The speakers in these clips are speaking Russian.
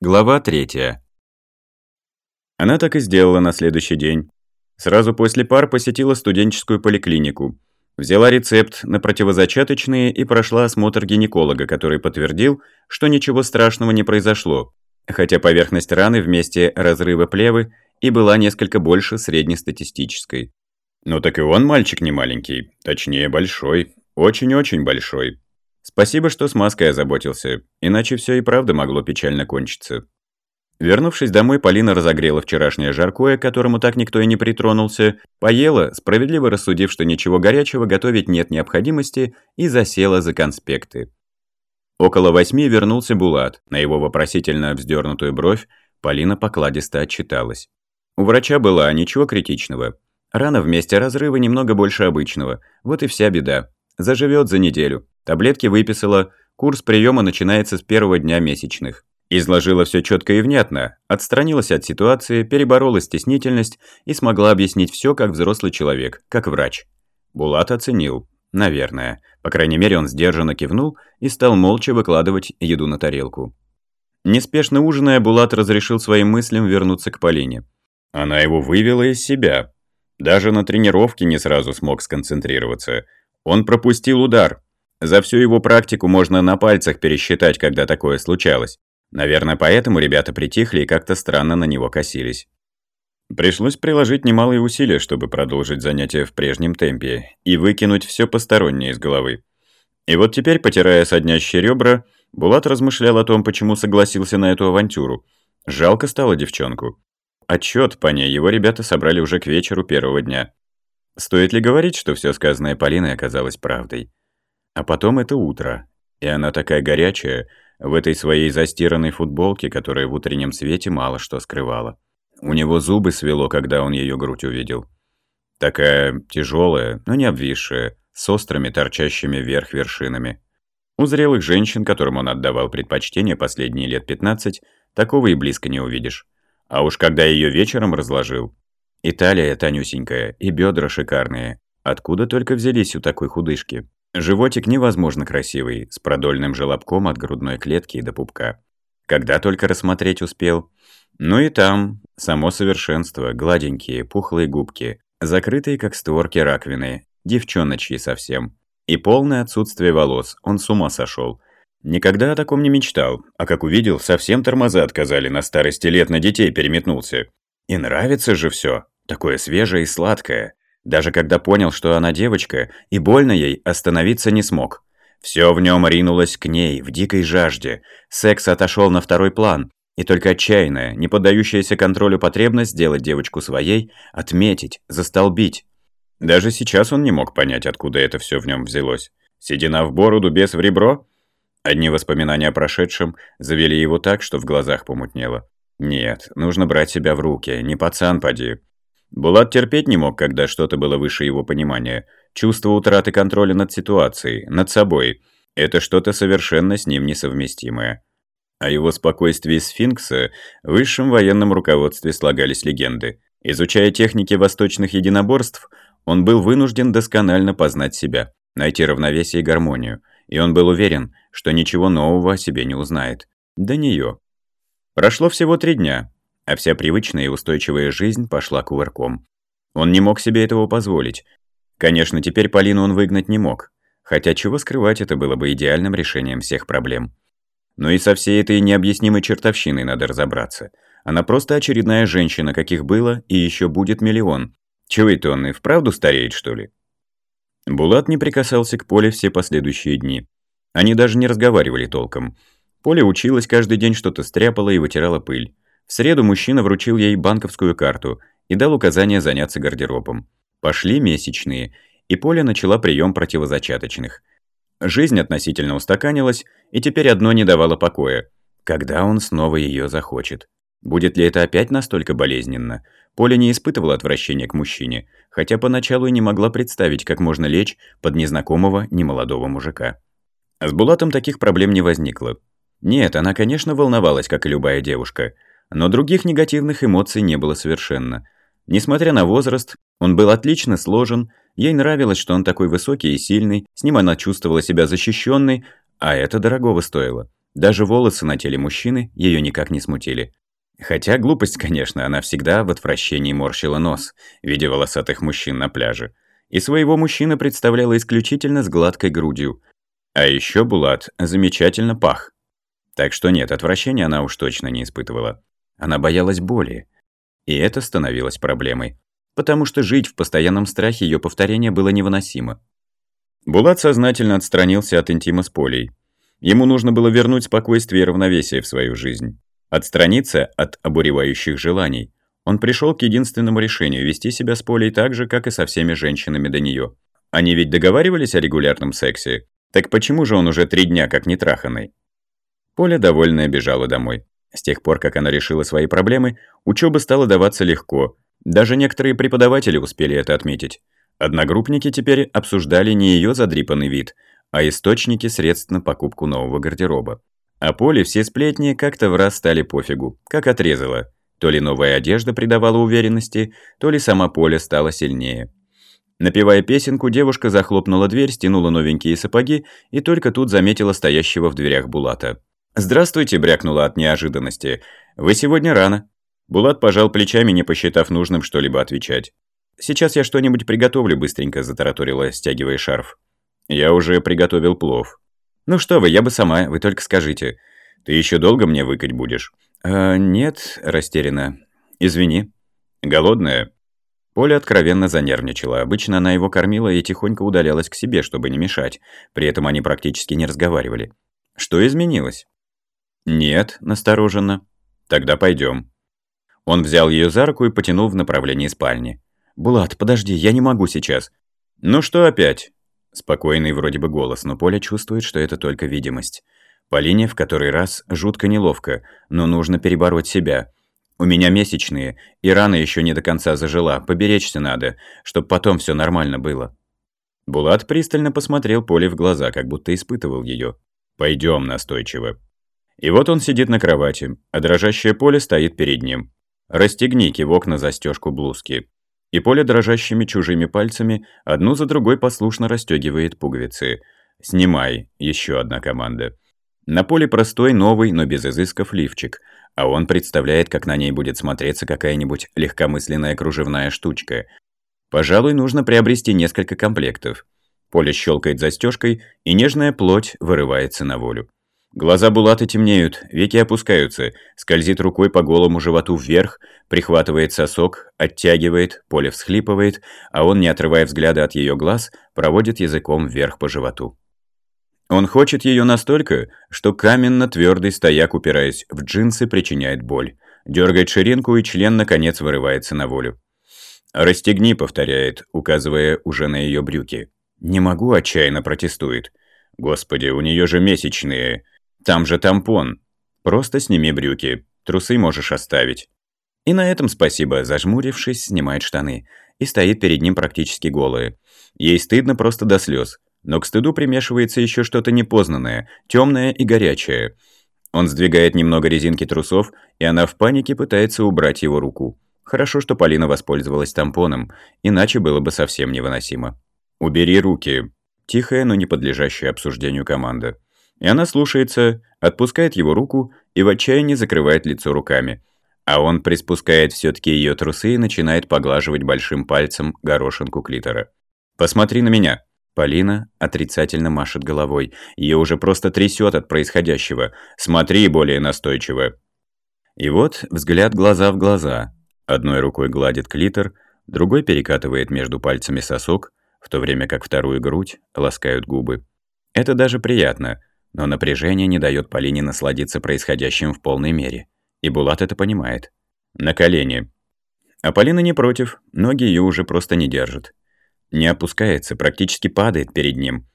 Глава третья. Она так и сделала на следующий день. Сразу после пар посетила студенческую поликлинику. Взяла рецепт на противозачаточные и прошла осмотр гинеколога, который подтвердил, что ничего страшного не произошло, хотя поверхность раны вместе разрыва плевы и была несколько больше среднестатистической. Ну так и он мальчик не маленький, точнее большой, очень-очень большой. Спасибо, что с маской озаботился, иначе все и правда могло печально кончиться. Вернувшись домой, Полина разогрела вчерашнее жаркое, к которому так никто и не притронулся, поела, справедливо рассудив, что ничего горячего готовить нет необходимости, и засела за конспекты. Около восьми вернулся Булат. На его вопросительно вздернутую бровь Полина покладисто отчиталась. У врача была ничего критичного. Рана в месте разрыва немного больше обычного. Вот и вся беда. Заживет за неделю. Таблетки выписала, курс приема начинается с первого дня месячных. Изложила все четко и внятно, отстранилась от ситуации, переборола стеснительность и смогла объяснить все как взрослый человек, как врач. Булат оценил. Наверное. По крайней мере, он сдержанно кивнул и стал молча выкладывать еду на тарелку. Неспешно ужиная, Булат разрешил своим мыслям вернуться к Полине. Она его вывела из себя. Даже на тренировке не сразу смог сконцентрироваться. Он пропустил удар, за всю его практику можно на пальцах пересчитать, когда такое случалось. Наверное, поэтому ребята притихли и как-то странно на него косились. Пришлось приложить немалые усилия, чтобы продолжить занятия в прежнем темпе и выкинуть все постороннее из головы. И вот теперь, потирая соднящие ребра, Булат размышлял о том, почему согласился на эту авантюру. Жалко стало девчонку. Отчет по ней его ребята собрали уже к вечеру первого дня. Стоит ли говорить, что все сказанное Полиной оказалось правдой? А потом это утро, и она такая горячая, в этой своей застиранной футболке, которая в утреннем свете мало что скрывала. У него зубы свело, когда он ее грудь увидел. Такая тяжелая, но не обвисшая, с острыми торчащими вверх вершинами. У зрелых женщин, которым он отдавал предпочтение последние лет 15, такого и близко не увидишь. А уж когда ее вечером разложил. Италия тонюсенькая, и бедра шикарные. Откуда только взялись у такой худышки? Животик невозможно красивый, с продольным желобком от грудной клетки до пупка. Когда только рассмотреть успел. Ну и там, само совершенство, гладенькие, пухлые губки, закрытые как створки раковины, девчоночьи совсем. И полное отсутствие волос, он с ума сошел. Никогда о таком не мечтал, а как увидел, совсем тормоза отказали, на старости лет на детей переметнулся. И нравится же все, такое свежее и сладкое. Даже когда понял, что она девочка, и больно ей, остановиться не смог. Все в нем ринулось к ней, в дикой жажде. Секс отошел на второй план, и только отчаянная, не поддающаяся контролю потребность сделать девочку своей, отметить, застолбить. Даже сейчас он не мог понять, откуда это все в нем взялось. Седина в бороду, без в ребро? Одни воспоминания о прошедшем завели его так, что в глазах помутнело. Нет, нужно брать себя в руки, не пацан поди. Булат терпеть не мог, когда что-то было выше его понимания. Чувство утраты контроля над ситуацией, над собой. Это что-то совершенно с ним несовместимое. О его спокойствии сфинкса в высшем военном руководстве слагались легенды. Изучая техники восточных единоборств, он был вынужден досконально познать себя, найти равновесие и гармонию, и он был уверен, что ничего нового о себе не узнает. До нее. Прошло всего три дня, а вся привычная и устойчивая жизнь пошла кувырком. Он не мог себе этого позволить. Конечно, теперь Полину он выгнать не мог, хотя чего скрывать, это было бы идеальным решением всех проблем. Но и со всей этой необъяснимой чертовщиной надо разобраться. Она просто очередная женщина, каких было, и еще будет миллион. Чего это он и вправду стареет, что ли? Булат не прикасался к Поле все последующие дни. Они даже не разговаривали толком. Поля училась каждый день что-то стряпала и вытирала пыль. В среду мужчина вручил ей банковскую карту и дал указание заняться гардеробом. Пошли месячные, и Поля начала прием противозачаточных. Жизнь относительно устаканилась, и теперь одно не давало покоя. Когда он снова ее захочет? Будет ли это опять настолько болезненно? Поля не испытывала отвращения к мужчине, хотя поначалу и не могла представить, как можно лечь под незнакомого немолодого мужика. С Булатом таких проблем не возникло. Нет, она, конечно, волновалась, как и любая девушка – но других негативных эмоций не было совершенно. Несмотря на возраст, он был отлично сложен, ей нравилось, что он такой высокий и сильный, с ним она чувствовала себя защищенной, а это дорогого стоило. Даже волосы на теле мужчины ее никак не смутили. Хотя глупость, конечно, она всегда в отвращении морщила нос, видя волосатых мужчин на пляже. И своего мужчина представляла исключительно с гладкой грудью. А еще Булат замечательно пах. Так что нет, отвращения она уж точно не испытывала. Она боялась боли. И это становилось проблемой. Потому что жить в постоянном страхе ее повторения было невыносимо. Булат сознательно отстранился от интима с Полей. Ему нужно было вернуть спокойствие и равновесие в свою жизнь. Отстраниться от обуревающих желаний. Он пришел к единственному решению – вести себя с Полей так же, как и со всеми женщинами до нее. Они ведь договаривались о регулярном сексе. Так почему же он уже три дня как нетраханный? Поля довольная бежала домой. С тех пор, как она решила свои проблемы, учеба стала даваться легко. Даже некоторые преподаватели успели это отметить. Одногруппники теперь обсуждали не ее задрипанный вид, а источники средств на покупку нового гардероба. А Поле все сплетни как-то в раз стали пофигу, как отрезало. То ли новая одежда придавала уверенности, то ли сама Поля стала сильнее. Напевая песенку, девушка захлопнула дверь, стянула новенькие сапоги и только тут заметила стоящего в дверях Булата. «Здравствуйте», — брякнула от неожиданности. «Вы сегодня рано». Булат пожал плечами, не посчитав нужным что-либо отвечать. «Сейчас я что-нибудь приготовлю быстренько», — затараторила, стягивая шарф. «Я уже приготовил плов». «Ну что вы, я бы сама, вы только скажите. Ты еще долго мне выкать будешь?» «Э, «Нет», — растерянно. «Извини». «Голодная?» Поля откровенно занервничала. Обычно она его кормила и тихонько удалялась к себе, чтобы не мешать. При этом они практически не разговаривали. Что изменилось? «Нет», — настороженно. «Тогда пойдем. Он взял ее за руку и потянул в направлении спальни. «Булат, подожди, я не могу сейчас». «Ну что опять?» Спокойный вроде бы голос, но Поля чувствует, что это только видимость. Полине в который раз жутко неловко, но нужно перебороть себя. У меня месячные, и рана еще не до конца зажила, поберечься надо, чтобы потом все нормально было. Булат пристально посмотрел Поле в глаза, как будто испытывал ее. Пойдем настойчиво. И вот он сидит на кровати, а дрожащее Поле стоит перед ним. «Расстегни кивок на застежку блузки». И Поле дрожащими чужими пальцами одну за другой послушно расстегивает пуговицы. «Снимай» — еще одна команда. На поле простой, новый, но без изысков лифчик, а он представляет, как на ней будет смотреться какая-нибудь легкомысленная кружевная штучка. Пожалуй, нужно приобрести несколько комплектов. Поле щелкает застежкой, и нежная плоть вырывается на волю. Глаза Булата темнеют, веки опускаются, скользит рукой по голому животу вверх, прихватывает сосок, оттягивает, поле всхлипывает, а он, не отрывая взгляда от ее глаз, проводит языком вверх по животу. Он хочет ее настолько, что каменно-твердый стояк, упираясь в джинсы, причиняет боль. Дергает ширинку, и член, наконец, вырывается на волю. «Расстегни», — повторяет, указывая уже на ее брюки. «Не могу», — отчаянно протестует. «Господи, у нее же месячные. Там же тампон. Просто сними брюки. Трусы можешь оставить». И на этом спасибо, зажмурившись, снимает штаны. И стоит перед ним практически голая. Ей стыдно просто до слез. Но к стыду примешивается еще что-то непознанное, темное и горячее. Он сдвигает немного резинки трусов, и она в панике пытается убрать его руку. Хорошо, что Полина воспользовалась тампоном, иначе было бы совсем невыносимо. «Убери руки», Тихая, но не подлежащая обсуждению команда. И она слушается, отпускает его руку и в отчаянии закрывает лицо руками. А он приспускает все таки ее трусы и начинает поглаживать большим пальцем горошинку клитора. «Посмотри на меня!» Полина отрицательно машет головой. Ее уже просто трясет от происходящего. «Смотри более настойчиво!» И вот взгляд глаза в глаза. Одной рукой гладит клитор, другой перекатывает между пальцами сосок, в то время как вторую грудь ласкают губы. Это даже приятно, но напряжение не дает Полине насладиться происходящим в полной мере. И Булат это понимает. На колени. А Полина не против, ноги ее уже просто не держат. Не опускается, практически падает перед ним.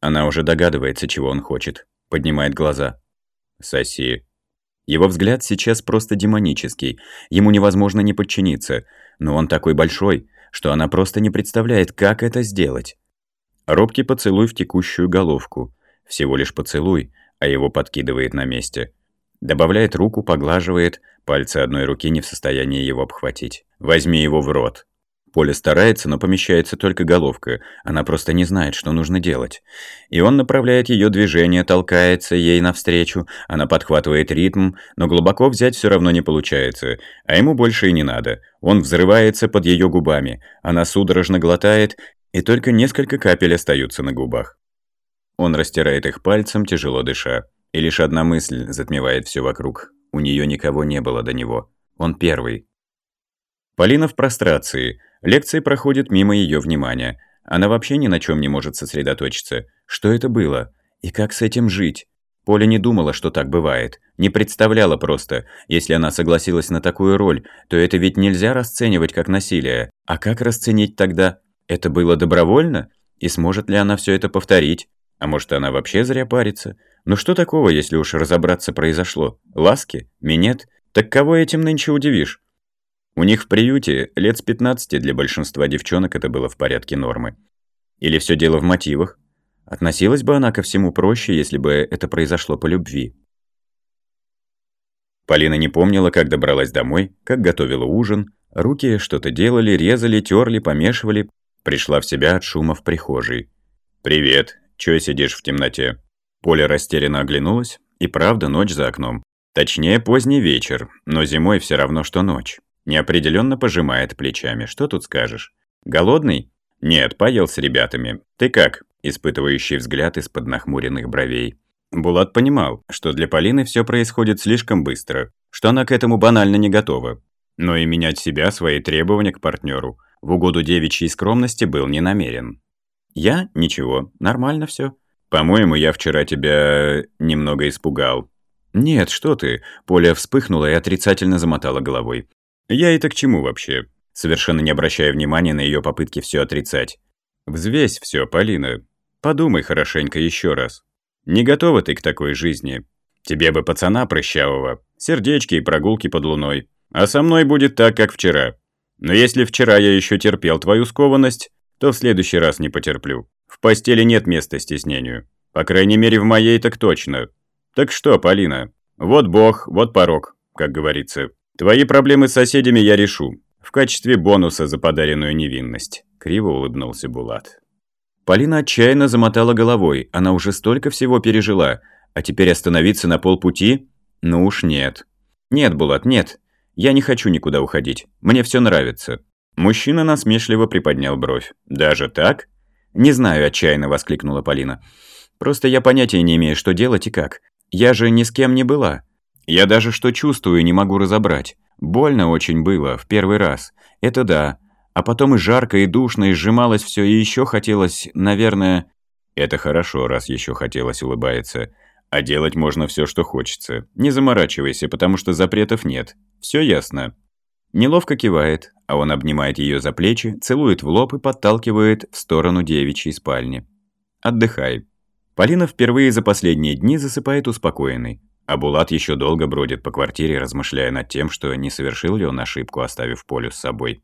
Она уже догадывается, чего он хочет. Поднимает глаза. «Соси». Его взгляд сейчас просто демонический. Ему невозможно не подчиниться. Но он такой большой, что она просто не представляет, как это сделать. Робкий поцелуй в текущую головку. Всего лишь поцелуй, а его подкидывает на месте. Добавляет руку, поглаживает, пальцы одной руки не в состоянии его обхватить. «Возьми его в рот». Поля старается, но помещается только головка. Она просто не знает, что нужно делать. И он направляет ее движение, толкается ей навстречу. Она подхватывает ритм, но глубоко взять все равно не получается. А ему больше и не надо. Он взрывается под ее губами. Она судорожно глотает, и только несколько капель остаются на губах. Он растирает их пальцем, тяжело дыша. И лишь одна мысль затмевает все вокруг. У нее никого не было до него. Он первый. Полина в прострации. Лекции проходят мимо ее внимания. Она вообще ни на чем не может сосредоточиться. Что это было? И как с этим жить? Поля не думала, что так бывает. Не представляла просто. Если она согласилась на такую роль, то это ведь нельзя расценивать как насилие. А как расценить тогда? Это было добровольно? И сможет ли она все это повторить? А может, она вообще зря парится? Ну что такого, если уж разобраться произошло? Ласки? Минет? Так кого этим нынче удивишь? У них в приюте лет с 15 для большинства девчонок это было в порядке нормы. Или все дело в мотивах? Относилась бы она ко всему проще, если бы это произошло по любви. Полина не помнила, как добралась домой, как готовила ужин. Руки что-то делали, резали, терли, помешивали. Пришла в себя от шума в прихожей. «Привет. Чё сидишь в темноте?» Поля растерянно оглянулась. И правда, ночь за окном. Точнее, поздний вечер, но зимой все равно, что ночь. Неопределенно пожимает плечами. Что тут скажешь? Голодный? Нет, поел с ребятами. Ты как? Испытывающий взгляд из-под нахмуренных бровей. Булат понимал, что для Полины все происходит слишком быстро, что она к этому банально не готова. Но и менять себя, свои требования к партнеру в угоду девичьей скромности был не намерен. «Я? Ничего, нормально все. По-моему, я вчера тебя немного испугал». «Нет, что ты!» Поля вспыхнула и отрицательно замотала головой. Я это к чему вообще? Совершенно не обращая внимания на ее попытки все отрицать. Взвесь все, Полина. Подумай хорошенько еще раз. Не готова ты к такой жизни. Тебе бы пацана прыщавого, сердечки и прогулки под луной. А со мной будет так, как вчера. Но если вчера я еще терпел твою скованность, то в следующий раз не потерплю. В постели нет места стеснению. По крайней мере, в моей так точно. Так что, Полина, вот бог, вот порог, как говорится. «Твои проблемы с соседями я решу. В качестве бонуса за подаренную невинность», — криво улыбнулся Булат. Полина отчаянно замотала головой. Она уже столько всего пережила. А теперь остановиться на полпути? Ну уж нет. «Нет, Булат, нет. Я не хочу никуда уходить. Мне все нравится». Мужчина насмешливо приподнял бровь. «Даже так?» «Не знаю», – отчаянно воскликнула Полина. «Просто я понятия не имею, что делать и как. Я же ни с кем не была. Я даже что чувствую, не могу разобрать. Больно очень было, в первый раз. Это да. А потом и жарко, и душно, и сжималось все, и еще хотелось, наверное... Это хорошо, раз еще хотелось, улыбается. А делать можно все, что хочется. Не заморачивайся, потому что запретов нет. Все ясно. Неловко кивает, а он обнимает ее за плечи, целует в лоб и подталкивает в сторону девичьей спальни. Отдыхай. Полина впервые за последние дни засыпает успокоенной. А Булат еще долго бродит по квартире, размышляя над тем, что не совершил ли он ошибку, оставив Полю с собой.